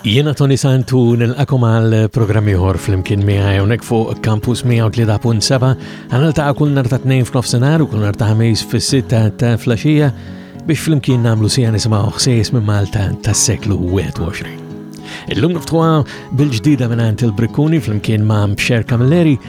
Jiena Tony Santu nilqakom għal programm ieħor flimkien miegħi hawnhekk fuq Campus 103.7 għal niltaqa' kull nhar ta' tnejn f'nofsinhar u kull nhar ta' ħamis fis-sitta ta' flaxija biex flimkien nagħmlu sija nisimgħu ħsejjes minn Malta tas-seklu 21. Illum niftuha bil-ġdida minn il-Brikkuni flimkien ma' Mxer Kamilleri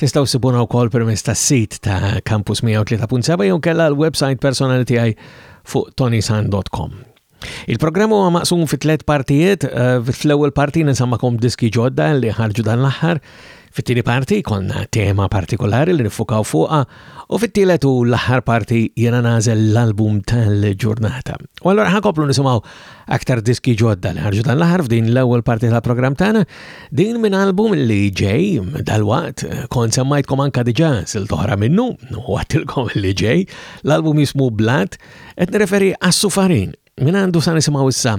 Tistgħu ssibuna wkoll permezz tas-sit ta' Campus 103.7 jew kellha l-website personali tiegħi fuq tonisan.com. Il-programm huwa maqsum fi tliet partijiet, eh, fl-ewwel parti nisammakom diski ġodda li ħarġu dan l-aħħar, fit-tieni parti konna tema partikolari li nifukaw fuqha U fit-tielet u l-aħħar parti jena nażel l-album tal-ġurnata. U allura ħankoplu nisimgħu aktar diski ġodda li ħarġu dan l-aħħar f'din l-ewwel parti tal-programm tagħna, din minn album li ġej dal-waqt kont semmajtkom anka diġà sil toħra minnu, u għattilkom li ġej, l-album jismu Blat, qed nirreferi għas-Sufarin Min għandu sa nisimgħu issa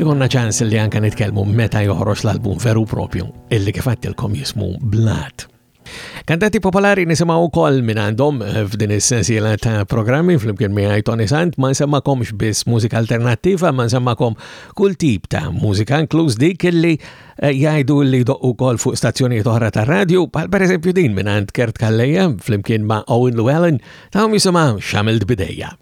Ikonna ċans li anka nitkellmu meta joħroġ l-album veru propju illi kif għattilkom jismu Blat. Kantanti popolari nisimaw ukoll minn għandhom eh, f'din is-sensiela ta' programmi flimkien miegħi Tony Sant ma nsemmakomx biss mużika alternattiva ma nsemmakom kull tip ta' mużika inkluż dik illi eh, jgħidu li doqqu kol fuq stazzjonijiet oħra ta' radju, bħal per eżempju din minn għand Kert Kalleja flimkien ma' Owen Llewellyn ta' jisimha xamilt bidejja.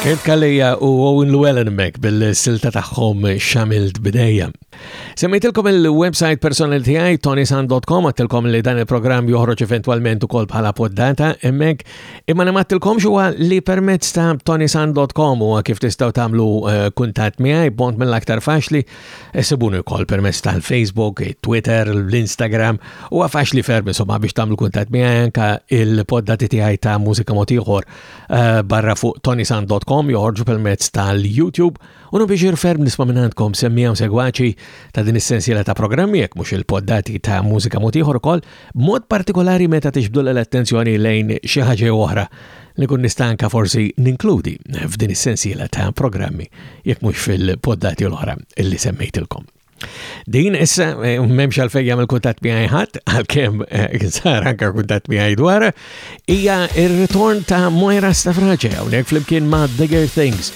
Kent Kalleja u Owen Llewellyn mek bil-silta tagħhom xamilt bidejja. Semmejtilkom il-website personali tiegħi tonisan.com għattilkom li dan il-programm joħroġ eventwalment ukoll bħala poddata hemmhekk Imma li mattilkomx huwa li permezz ta' tonisan.com huwa kif tistgħu tagħmlu eh, kuntatt miegħi bont mill-aktar faċli eh, sibuni wkoll permezz tal-Facebook, Twitter, l-Instagram huwa faċli ferm insomma biex tagħmlu kuntatt miegħi anke il-poddati tiegħi ta' mużika mod ieħor eh, barra fuq tonisan.com joħorġu permezz tal-YouTube u biex ferm nisma' mingħandkom semmija u segwaċi ta' din is-sensiela ta' programmi jekk mhux il-poddati ta' mużika mod ieħor ukoll b'mod partikolari meta tixbdulha l-attenzjoni lejn xi ħaġa jew oħra li kun nista' anka forsi ninkludi f'din is-sensiela ta' programmi jekk mhux fil-poddati l-oħra li semmejtilkom. Din issa eh, m'hemmx għalfejn jagħmel kuntatt miegħi ħadd għalkemm eh, sar anke kuntatt miegħi dwar hija r-ritorn ta' Moira Stafrace hawnhekk flimkien ma' Bigger Things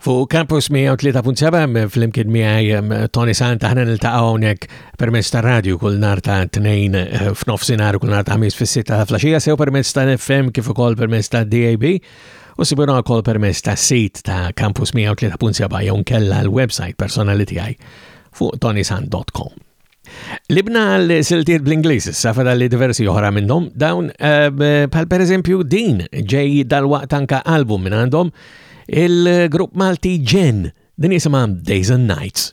Fu Campus 103.7 fl-imkien miegħi Tony Sant aħna niltaqgħu hawnhekk permezz ta' radju kull nar ta' tnejn eh, f'nofsinhar kull nar ta' ħamis fis-sitta ta' flaxija sew permezz ta' FM kif ukoll permezz ta' DAB u sibuna wkoll permezz ta' sit ta' Campus 103.7 jew nkella l-website personali tiegħi fuq tonisan.com. Libna għal siltiet bl-Inglis, safra li diversi oħra minnhom dawn eh, bħal per eżempju din ġej dal-waqt anka album minn għandhom il-grupp Malti Jen din jisimha Days and Nights.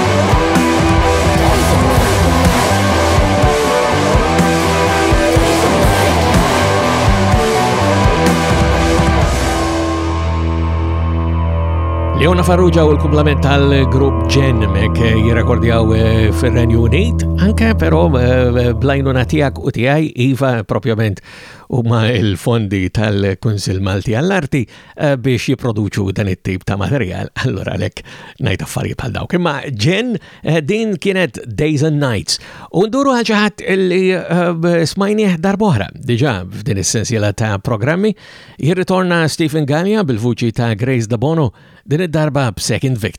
Leona Farrugia u l-kumplament tal-grupp Gen mek eh, jirrekordjaw eh, fil-Renju Unit, anke però eh, blajnuna tijak u tijaj, Iva propjament u ma il-fondi tal-Kunsil Malti għall-Arti Eh, biex jiproduċu dan it-tip ta' materjal, allura lek najt affarijiet bħal dawk. Imma ġen eh, din kienet Days and Nights. U nduru għal ċaħat li eh, smajnieh darbohra, diġa f'din is-sensiela ta' programmi, jirritorna Stephen Gallia bil-vuċi ta' Grace Dabono din id-darba b'Second Victim.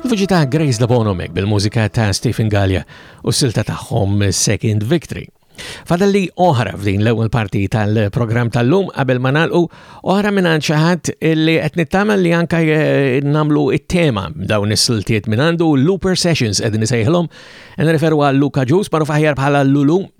Il-vuċi ta' Grace Labonomek bil-mużika ta' Stephen Gallia u s-silta tagħhom Second Victory. Fadalli oħra f'din l-ewwel parti tal-programm tal-lum qabel ma nagħlqu oħra minn għand xi ħadd li qed nittamel li anke eh, nagħmlu it-tema dawn is-siltiet minn għandu Looper Sessions qegħdin isejħilhom nirreferu għal Luka Ġus magħruf aħjar bħala Lulu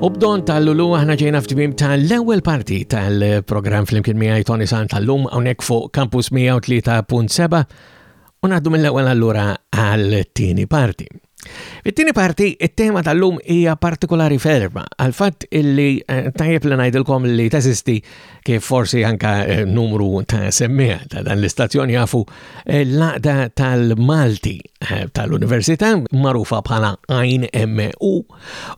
U b'don tal-lulu aħna ġejna f'tmim tal-ewwel parti tal-programm flimkien miegħi Tony Sant tal-lum hawnhekk fuq Campus 103.7 U naħdu mill-ewwel allura għal tieni parti. It-tieni parti, it-tema tal-lum hija partikolari ferma, għal fatt illi eh, tajjeb li ngħidilkom li teżisti kif forsi anka eh, numru ta' semmiħa ta' dan l-istazzjoni jafu eh, l-laqda tal-Malti tal-Università marufa bħala Ain MU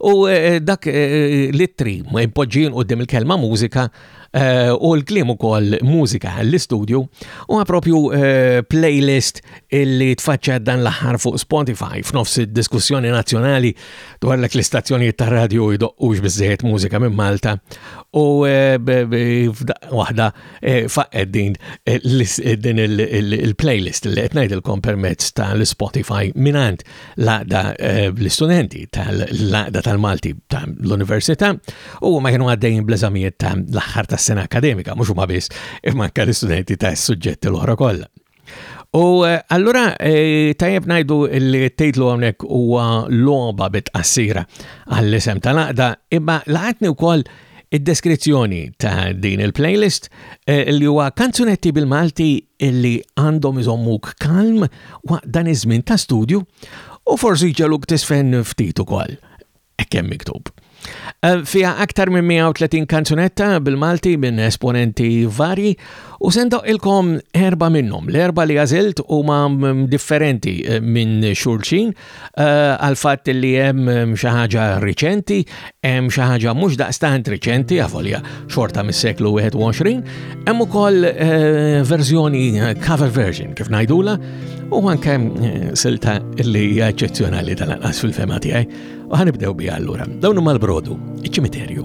u dak l-ittri ma jimpoġġin qudiem il-kelma mużika Eh, u l-klim ukoll mużika għall-istudju huwa propju eh, playlist illi tfaċċa dan l-aħħar fuq Spotify f'nofs id-diskussjoni nazzjonali dwar l l-istazzjonijiet ta' radio jdoqqux biżejjed mużika minn Malta u eh, waħda faqqed din din il-playlist li qed ngħidilkom permezz tal-Spotify minant l-għaqda eh, l-istudenti tal-għaqda tal-Malti tal-Università u ma kienu għaddejjin bl-eżamijiet tal-aħħar tas-sena akademika, mhux huma biss, imma anke l-istudenti tas-suġġetti l-oħra kollha. U eh, allura eh, tajjeb ngħidu li tgħidlu hawnhekk huwa logħba bit qassira għall-isem tal-għaqda, imma laqatni wkoll id-deskrizzjoni ta' din il-playlist eh, li huwa kanzunetti bil-Malti li għandhom iżommuk kalm waqt dan iż-żmien ta' studju u forsi ġeluk tisfen ftit ukoll. Ekkem miktub. Eh, fija aktar minn 130 kanzunetta bil-Malti minn esponenti vari u sendoq ilkom erba minnhom. L-erba li għażilt huma differenti eh, minn xulxin Eh, għal fatt li hemm mm, xi ħaġa riċenti, hemm xi ħaġa mhux daqstant riċenti, għafolja xorta mis-seklu 21, hemm ukoll eh, verżjoni eh, cover version kif ngħidula, u anke silta li hija eċċezzjonali tal-anqas fil-fema tiegħi, u ħanibdew biha allura. Dawn huma l-brodu, iċ-ċimiterju.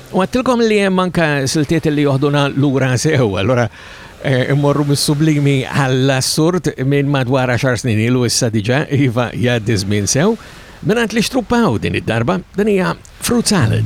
U għattilkom li hemm anka siltiet li joħduna lura sew, allora eh, immorru mis-sublimi għall-assurd minn madwar 10 snin ilu issa diġa iva jgħaddi żmien sew. Minant li xtruppaw din id-darba, din hija fruit salad.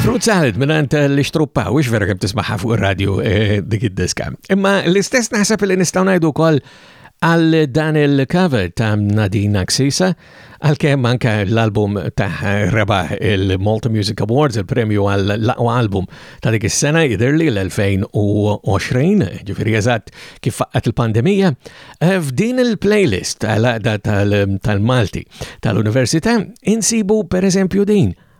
Fruit salad minnant l-ixtruppa, u vera kem tismaħa fuq il-radio eh, dik id-diska. Imma l-istess naħseb li nistaw najdu kol għal dan il-cover ta' Nadine Aksisa, għal kem anka l-album ta' reba il-Malta Music Awards, il-premju għal laqwa album ta' dik is-sena jidirli l-2020, ġifiri eżatt kif faqqat il-pandemija, eh, f'din il-playlist tal-Malti tal-Università insibu per eżempju din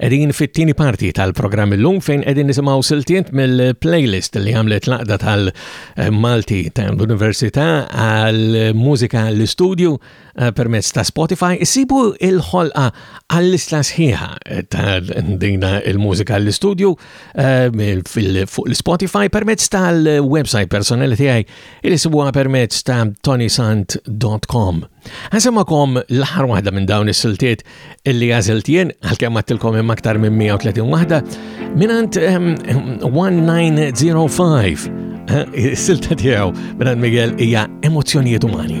Edin fit-tieni parti tal-programm illum fejn qegħdin nisimgħu siltiet mill-playlist li għamlet laqda tal-Malti tal-Università għal-mużika l-istudju eh, permezz ta' Spotify isibu il-ħolqa għall-lista sħiħa eh, ta' dina il-mużika l-istudju eh, fuq l-Spotify permezz tal-website personali tiegħi il isibuha permezz ta' tonysant.com. Għasemakom l-ħar waħda minn dawn is-siltiet illi għażilt jien, għalkemm għattilkom hemm aktar minn 130 waħda, minant 1905, silta tiegħu minant Miguel hija emozzjonijiet umani.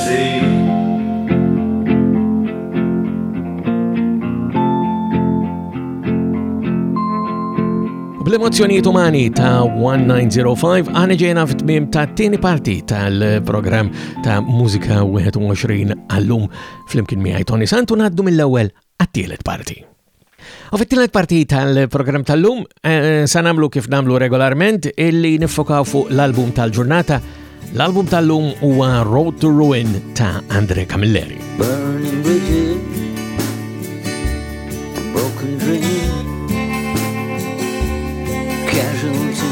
Bl-emozzjonijiet umani ta' 1905 għana ġejna fit-tmim ta' tieni parti tal-programm ta' Musika 21 għallum fl-imkien miħaj Tony Santu naddu mill-ewwel għat-tielet parti. U fit-tielet parti tal-programm tal-lum eh, eh, sa nagħmlu kif nagħmlu regolarment illi niffokaw fuq l-album tal-ġurnata. L-album tal-lum huwa Road to Ruin ta' Andre Camilleri. Burning bridges, broken dreams, casualties,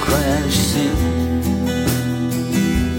crash scenes.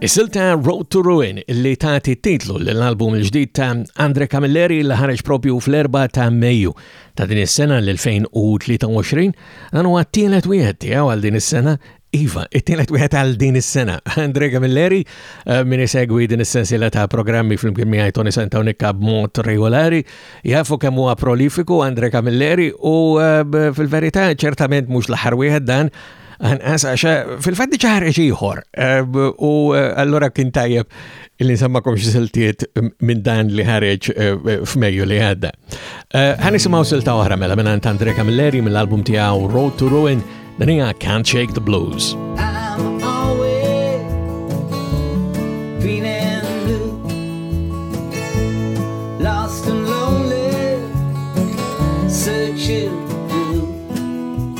Is-silta Road to Ruin li tagħti titlu l-album il-ġdid ta' Andre Camilleri li ħareġ propju fl-4 ta' Mejju ta' din is-sena l-2023 dan huwa t-tielet wieħed tiegħu għal din is-sena Iva, it-tielet wieħed għal din is-sena. Andre Camilleri eh, min isegwi din is-sensiela ta' programmi flimkien miegħi Tony Santa Unika b'mod regolari, jafu kemm huwa prolifiku Andre Camilleri u eh, fil-verità ċertament mhux l-aħħar wieħed dan Anqas għax eh, fil-fatt diġà ħareġ ieħor eh, u eh, allura kien tajjeb li nsemmakom xi siltiet minn dan li ħareġ f'Mejju li għadda. Ħan nisimgħu silta oħra mela minn Ant Andre Camilleri mill-album tiegħu Road to Ruin, dan hija Can't Shake the Blues. I'm always been in blue, lost and lonely, searching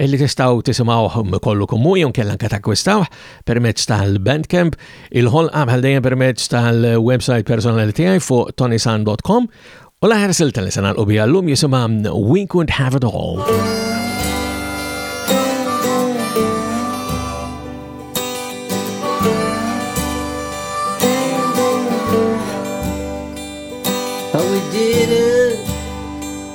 li tistaw tisimawh kollu kummu jew kella anke takkwistawh permezz tal-Bandcamp, il-ħolqa bħal dejjem permezz tal-website personali tiegħi fuq tonisan.com u l-aħħar silta li se nagħlqu biha llum jisimha We Could Have It All. Oh, we did it.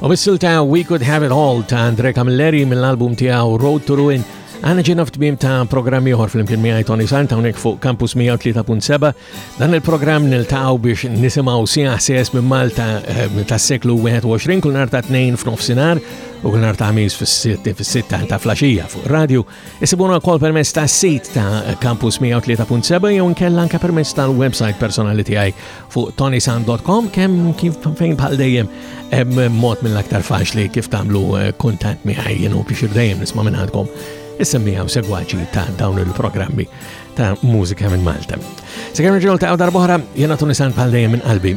U missil ta' We Could Have It All ta' Andre Camilleri mill-album tiegħu Road to Ruin Għana ġena f'tmim ta' programmi uħor fl-imkien miħaj Tony Sant hawnhekk fuq Campus 103.7. Dan il-programm niltaqgħu biex nisimgħu siegħa sies minn Malta eh, tas-seklu 21 kull nhar ta' tnejn f'nofsinhar u kull nhar ta' ħamis fis-sitta ta' flaxija fuq radio Isibuna wkoll permezz ta' sit ta' Campus 103.7 jew nkella anke permezz tal-website personali tiegħi fuq tonisan.com kemm kif fejn bħal dejjem hemm mod mill-aktar faċli kif tagħmlu eh, kuntatt miegħi jenu biex dejjem nisma' minn għandkom is-semmija u segwaċi ta' dawn il-programmi ta' mużika minn Malta. Sekemm ġew ta' darbohra jiena Tonisan bħal dejjem minn qalbi